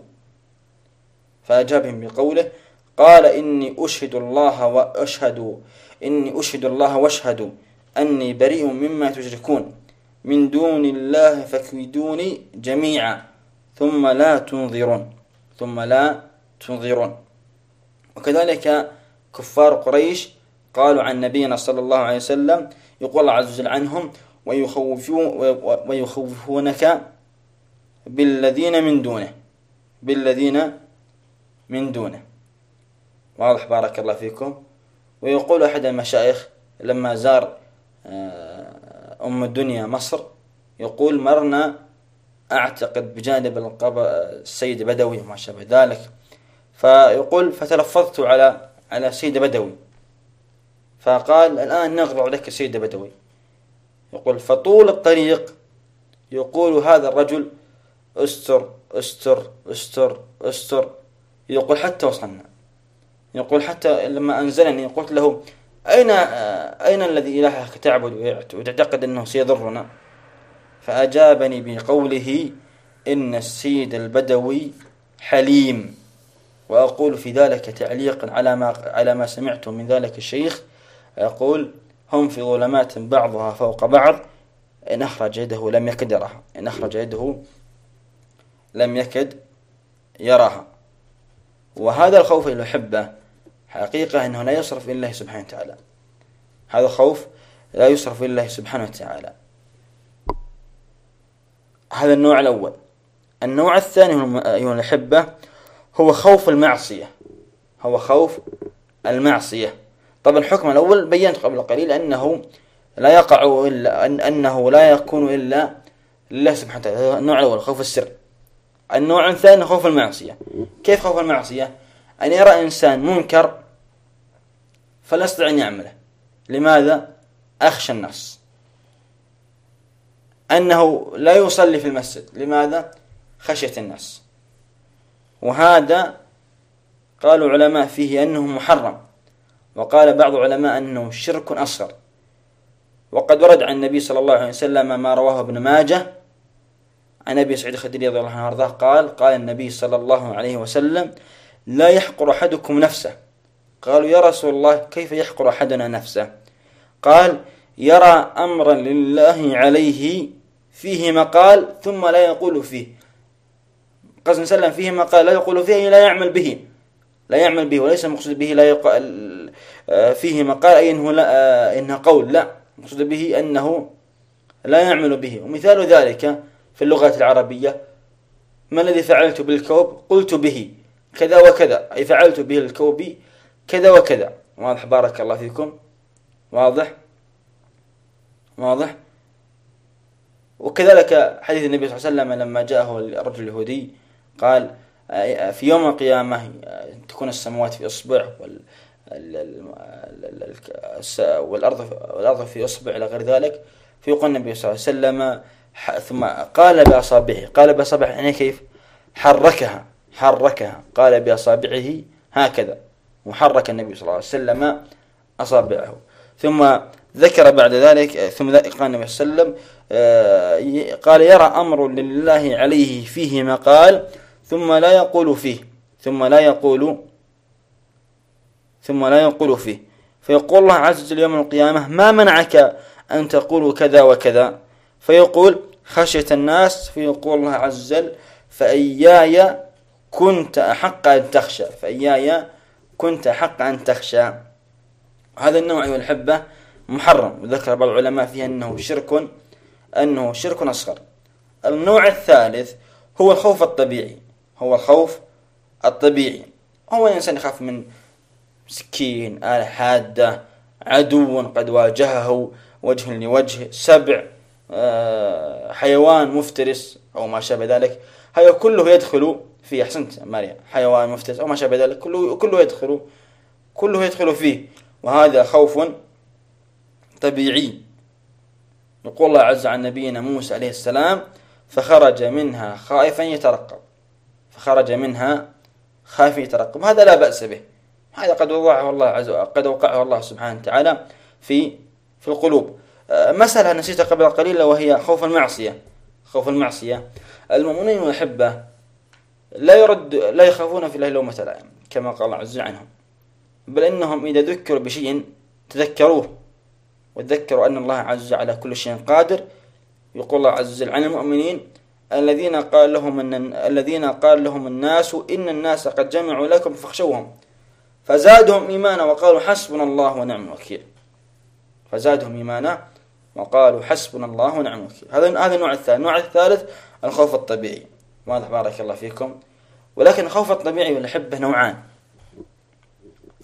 فأجابهم بقوله قال إني أشهد الله وأشهد إني أشهد الله وأشهد أني بريء مما تشركون. من دون الله فكيدوني جميعا. ثم لا تنظرون ثم لا تنظرون. وكذلك كفار قريش قالوا عن نبينا صلى الله عليه وسلم يقول الله عز وجل عنهم ويخوفونك بالذين من دونه. بالذين من دونه. واضح بارك الله فيكم. ويقول أحد المشايخ لما زار آه، أم الدنيا مصر يقول مرنا أعتقد بجانب السيد بدوي وما شابه ذلك. فيقول فتلفظت على على سيد بدوي. فقال الآن نغضب لك سيد بدوي. يقول فطول الطريق يقول هذا الرجل استر استر استر استر. يقول حتى وصلنا. يقول حتى لما أنزلني قلت له أين أين الذي إلهك تعبد وتعتقد أنه سيضرنا؟ فأجابني بقوله إن السيد البدوي حليم. وأقول في ذلك تعليقا على ما على ما سمعت من ذلك الشيخ يقول هم في ظلمات بعضها فوق بعض. إن أخرج يده لم يكد يراها. إن أخرج يده لم يكد يراها. وهذا الخوف الأحبة حقيقة أنه لا يصرف إلا الله سبحانه وتعالى. هذا خوف لا يصرف إلا الله سبحانه وتعالى. هذا النوع الأول. النوع الثاني أيها الأحبة هو خوف المعصية. هو خوف المعصية. طبعا الحكم الأول بينت قبل قليل أنه لا يقع إلا أن أنه لا يكون إلا لله سبحانه وتعالى. النوع الأول خوف السر. النوع الثاني خوف المعصية. كيف خوف المعصية؟ أن يرى إنسان منكر فلا يستطيع أن يعمله. لماذا؟ أخشى الناس أنه لا يصلي في المسجد. لماذا؟ خشية الناس وهذا قالوا علماء فيه أنه محرم. وقال بعض العلماء أنه شرك أصغر. وقد ورد عن النبي صلى الله عليه وسلم ما رواه ابن ماجه. عن أبي سعيد الخدري رضي الله عنه وأرضاه قال قال النبي صلى الله عليه وسلم لا يحقر أحدكم نفسه. قالوا يا رسول الله كيف يحقر أحدنا نفسه؟ قال يرى أمرا لله عليه فيه مقال ثم لا يقول فيه. قصد سلم فيه مقال لا يقول فيه لا يعمل به لا يعمل به وليس المقصود به لا يقال فيه مقال أي إنه, لا إنه قول لا المقصود به أنه لا يعمل به. ومثال ذلك في اللغة العربية. ما الذي فعلت بالكوب؟ قلت به كذا وكذا. أي فعلت به الكوب كذا وكذا. واضح بارك الله فيكم. واضح؟ واضح؟ وكذلك حديث النبي صلى الله عليه وسلم لما جاءه الرجل اليهودي قال في يوم القيامة تكون السماوات في إصبع والأرض والأرض في إصبع إلى غير ذلك. فيقول النبي صلى الله عليه وسلم ثم قال بأصابعه قال بأصابعه يعني كيف؟ حركها حركها. قال بأصابعه هكذا. وحرك النبي صلى الله عليه وسلم أصابعه. ثم ذكر بعد ذلك ثم قال النبي صلى الله عليه وسلم آه، قال يرى أمر لله عليه فيه مقال ثم لا يقول فيه ثم لا يقول ثم لا يقول فيه. فيقول الله عز وجل يوم القيامة ما منعك أن تقول كذا وكذا؟ فيقول خشية الناس فيقول الله عز وجل فإياي كنت أحق أن تخشى. فإياي كنت أحق أن تخشى. هذا النوع أيها الحبة محرم. وذكر بعض العلماء فيه أنه شرك أنه شرك أصغر. النوع الثالث هو الخوف الطبيعي. هو الخوف الطبيعي. هو الإنسان يخاف من سكين آلة حادة عدو قد واجهه وجه لوجه سبع آه، حيوان مفترس أو ما شابه ذلك. هذا كله يدخل في أحسنت ماريا حيوان مفترس أو ما شابه ذلك. كله كله يدخل كله يدخل فيه. وهذا خوف طبيعي. يقول الله عز عن نبينا موسى عليه السلام فخرج منها خائفا يترقب. فخرج منها خائفا يترقب. هذا لا بأس به. هذا قد وضعه الله عز وجل قد وقعه الله سبحانه وتعالى في في القلوب. آه، مسألة نسيتها قبل قليل وهي خوف المعصية. خوف المعصية. المؤمنين والأحبة لا يرد لا يخافون في الله لومة لائم كما قال الله عز وجل عنهم. بل إنهم إذا ذكروا بشيء تذكروه وتذكروا أن الله عز وجل على كل شيء قادر يقول الله عز وجل عن المؤمنين الذين قال لهم أن الذين قال لهم الناس إن الناس قد جمعوا لكم فاخشوهم. فزادهم إيمانا وقالوا حسبنا الله ونعم الوكيل. فزادهم إيمانا وقالوا حسبنا الله ونعم الوكيل. هذا هذا النوع الثاني النوع الثالث الخوف الطبيعي. واضح بارك الله فيكم. ولكن الخوف الطبيعي والأحبة نوعان.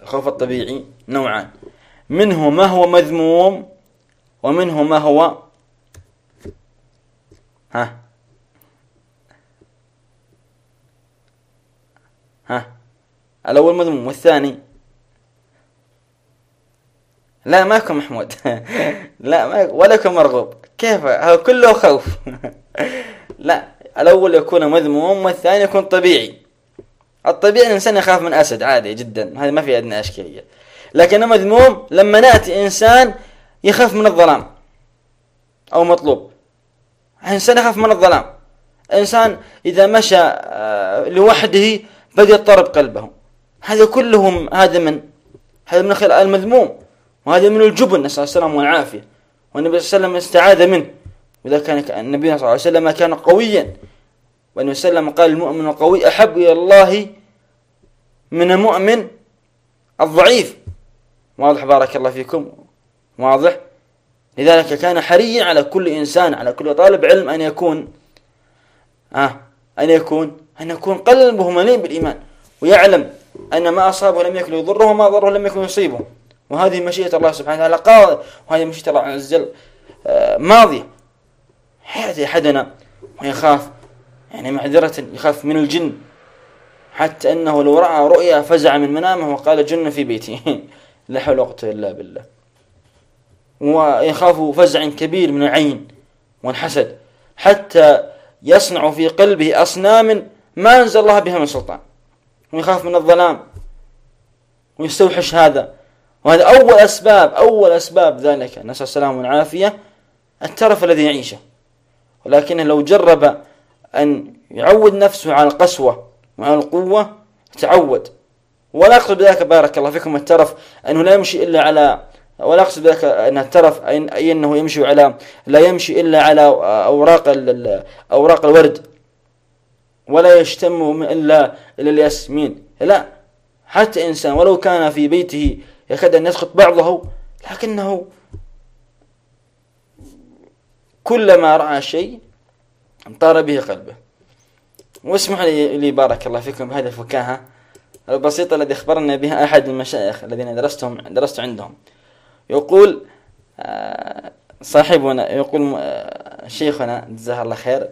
الخوف الطبيعي نوعان. منه ما هو مذموم ومنه ما هو ها؟ ها؟ الأول مذموم والثاني؟ لا ما يكون محمود. [LAUGHS] لا ما ولا يكون مرغوب. كيف؟ هو كله خوف. [LAUGHS] لا الأول يكون مذموم والثاني يكون طبيعي. الطبيعي الإنسان يخاف من أسد عادي جدا هذا ما في أدنى إشكالية. لكن مذموم لما نأتي إنسان يخاف من الظلام أو مطلوب. إنسان يخاف من الظلام. إنسان إذا مشى آه، لوحده بدأ يضطرب قلبه. هذا كلهم هذا من هذا من المذموم وهذا من الجبن نسأل الله السلامة والعافية. والنبي صلى الله عليه وسلم استعاذ منه. وإذا كان النبي صلى الله عليه وسلم كان قويا. والنبي صلى الله عليه وسلم قال المؤمن القوي أحب إلى الله من المؤمن الضعيف. واضح بارك الله فيكم. واضح. لذلك كان حريا على كل إنسان على كل طالب علم أن يكون آه أن يكون أن يكون قلبه مليء بالإيمان ويعلم أن ما أصابه لم يكن يضره وما ضره لم يكن يصيبه. وهذه مشيئة الله سبحانه وتعالى قاضي وهذه مشيئة الله عز وجل آه، ماضية. يأتي أحدنا ويخاف يعني معذرة يخاف من الجن. حتى أنه لو رأى رؤيا فزع من منامه وقال جن في بيتي. [LAUGHS] لا حول ولا قوة إلا بالله. ويخاف فزع كبير من العين والحسد. حتى يصنع في قلبه أصنام ما أنزل الله بها من سلطان. ويخاف من الظلام ويستوحش هذا. وهذا أول أسباب أول أسباب ذلك. نسأل السلامة والعافية الترف الذي يعيشه. ولكنه لو جرب أن يعود نفسه على القسوة وعلى القوة تعود. ولا أقصد بذلك بارك الله فيكم الترف أنه لا يمشي إلا على ولا أقصد بذلك أن الترف أي أنه يمشي على لا يمشي إلا على أوراق أوراق الورد. ولا يشتم إلا إلا الياسمين. لا حتى إنسان ولو كان في بيته يكاد أن يسقط بعضه لكنه كلما رأى شيء طار به قلبه. واسمح لي, بارك الله فيكم بهذه الفكاهة البسيطة الذي أخبرنا بها أحد المشايخ الذين درستهم درست عندهم. يقول آه، صاحبنا يقول آه، شيخنا جزاه الله خير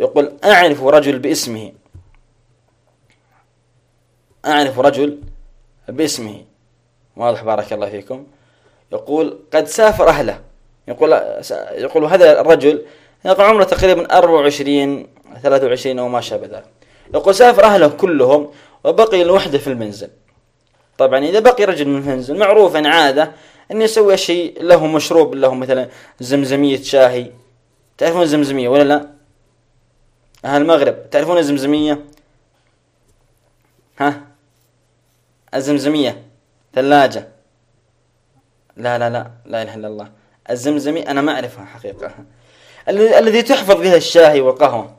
يقول أعرف رجل باسمه. أعرف رجل باسمه. واضح بارك الله فيكم. يقول قد سافر أهله. يقول يقول هذا الرجل يقول عمره تقريبا 24 23 أو ما شابه ذلك. يقول سافر أهله كلهم وبقي الوحدة في المنزل. طبعا إذا بقي رجل من المنزل معروف عن عادة أن يسوي شيء له مشروب له مثلا زمزمية شاهي. تعرفون الزمزمية ولا لا؟ أهل المغرب. تعرفون الزمزمية؟ ها؟ الزمزمية. ثلاجة. لا لا لا لا إله إلا الله. الزمزمي أنا ما أعرفها حقيقة. الذي تحفظ بها الشاي والقهوة.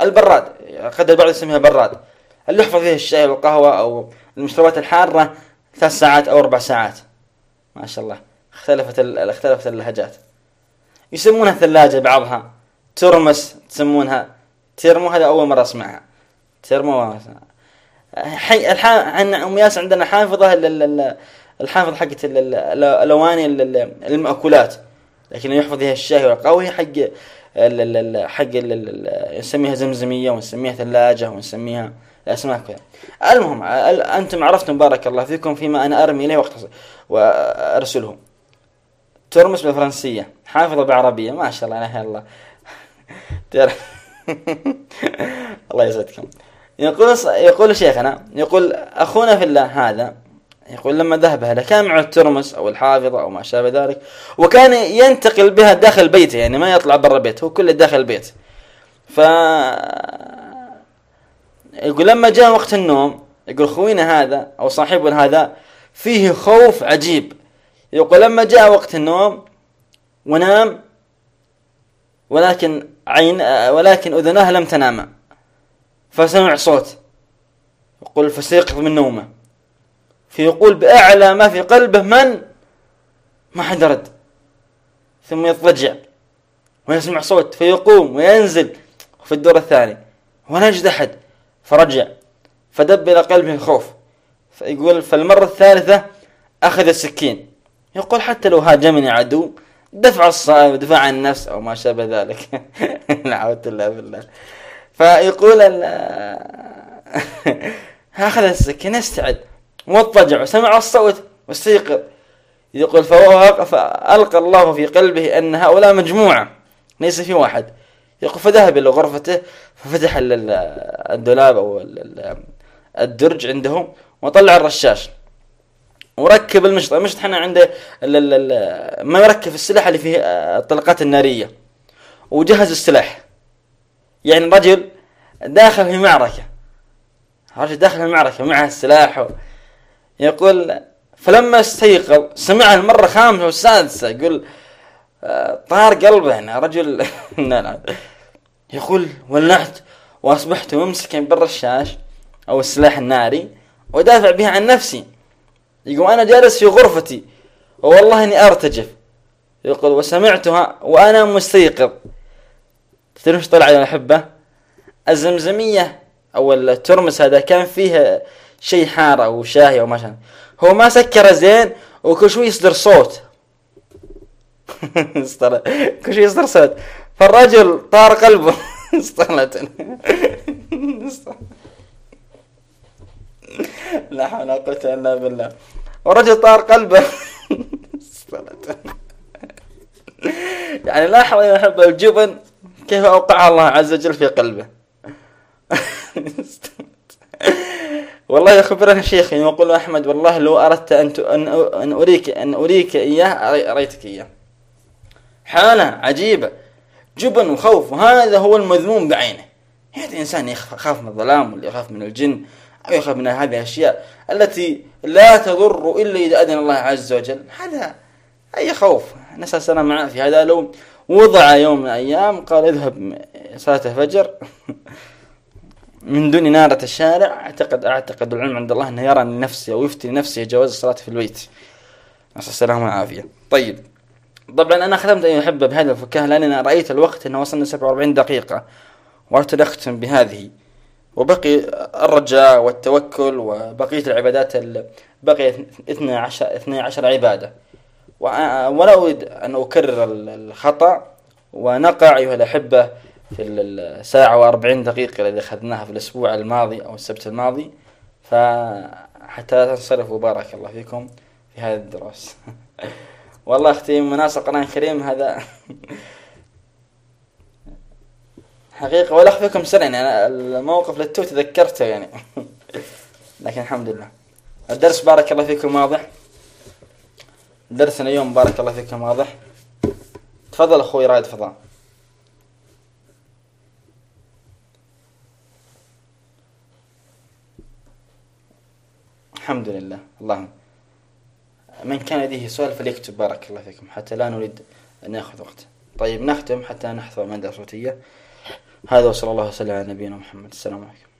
البراد. قد البعض يسميها براد. اللي يحفظ فيها الشاي والقهوة أو المشروبات الحارة ثلاث ساعات أو أربع ساعات؟ ما شاء الله. اختلفت اختلفت اللهجات. يسمونها ثلاجة بعضها. ترمس تسمونها. ترمو هذا أول مرة أسمعها. ترمو حي الحا أم ياس عندنا حافظة الحافظ حقت الأواني المأكولات. لكن يحفظ فيها الشاي والقهوة حق حق نسميها زمزمية ونسميها ثلاجة ونسميها الأسماء كلها المهم أنتم عرفتم بارك الله فيكم فيما أنا أرمي إليه وأرسله. ترمس بالفرنسية حافظة بعربية ما شاء الله لا الله. [LAUGHS] الله يسعدكم. يقول يقول شيخنا يقول أخونا في الله هذا يقول لما ذهب أهله كان معه الترمس أو الحافظة أو ما شابه ذلك وكان ينتقل بها داخل بيته يعني ما يطلع برا البيت هو كله داخل البيت ف يقول لما جاء وقت النوم يقول خوينا هذا أو صاحبنا هذا فيه خوف عجيب. يقول لما جاء وقت النوم ونام ولكن عين ولكن أذناه لم تنام. فسمع صوت. يقول فسيقظ من نومه. فيقول بأعلى ما في قلبه من؟ ما حد رد. ثم يضطجع ويسمع صوت. فيقوم وينزل في الدور الثاني. ولا يجد أحد. فرجع. فدب إلى قلبه الخوف. فيقول فالمرة الثالثة أخذ السكين. يقول حتى لو هاجمني عدو دفع الصائل دفاع النفس أو ما شابه ذلك. [LAUGHS] نعوذ الله بالله فيقول أخذ [LAUGHS] السكين استعد واضطجع وسمع الصوت واستيقظ يقول فألقى الله في قلبه أن هؤلاء مجموعة ليس في واحد. يقول فذهب إلى غرفته ففتح الدولاب أو الدرج عندهم وطلع الرشاش. وركب المشط المشط إحنا عنده ما يركب السلاح اللي فيه الطلقات النارية وجهز السلاح. يعني رجل داخل في معركة. رجل داخل في المعركة معه السلاح يقول فلما استيقظ سمعها المرة الخامسة والسادسة يقول آه، طار قلبه يعني رجل [LAUGHS] يقول ولعت وأصبحت ممسكا بالرشاش أو السلاح الناري ودافع به عن نفسي. يقول أنا جالس في غرفتي والله إني أرتجف. يقول وسمعتها وأنا مستيقظ. تدرون إيش طلع يا الاحبه الزمزمية أو الترمس هذا كان فيه شيء حار أو شاهي شاء هو ما سكر زين وكل شوي يصدر صوت. [LAUGHS] كل شوي يصدر صوت. فالرجل طار قلبه. [LAUGHS] اسطلت [LAUGHS] [LAUGHS] لا حول ولا قوة إلا بالله. ورجل طار قلبه. [LAUGHS] يعني لاحظ يا احبه الجبن كيف أوقع الله عز وجل في قلبه؟ [LAUGHS] والله يخبرنا شيخي يقول احمد والله لو أردت أن أن أريك أن أريك إياه أريتك إياه. حالة عجيبة. جبن وخوف وهذا هو المذموم بعينه. هذا الانسان يخاف من الظلام ولا يخاف من الجن أو يخاف من هذه الأشياء التي لا تضر إلا إذا أذن الله عز وجل هذا أي خوف نسأل السلامة والعافية هذا لو وضع يوم من الأيام قال اذهب صلاة الفجر [LAUGHS] من دون نارة الشارع اعتقد أعتقد العلم عند الله أنه يرى لنفسه أو يفتي لنفسه جواز الصلاة في البيت. نسأل السلامة والعافية. طيب. طبعا أنا ختمت أيها الأحبة بهذا الفكاهة لأننا رأيت الوقت أنه وصلنا 47 دقيقة. وأردت نختم بهذه. وبقي الرجاء والتوكل وبقية العبادات بقي 12 12 عبادة. ولا أريد أن أكرر الخطأ ونقع أيها الأحبة في الساعة وأربعين دقيقة التي أخذناها في الأسبوع الماضي أو السبت الماضي فحتى تنصرفوا بارك الله فيكم في هذا الدروس [LAUGHS] والله أختي مناسب قرآن كريم هذا [LAUGHS] حقيقة ولا أخفيكم سر يعني أنا الموقف للتو تذكرته يعني. [LAUGHS] لكن الحمد لله. الدرس بارك الله فيكم واضح. درسنا اليوم بارك الله فيكم واضح. تفضل أخوي رائد فضاء. الحمد لله. اللهم. من كان لديه سؤال فليكتب. بارك الله فيكم. حتى لا نريد أن نأخذ وقت. طيب نختم حتى نحفظ مادة صوتية. هذا وصلى الله وسلم على نبينا محمد. السلام عليكم.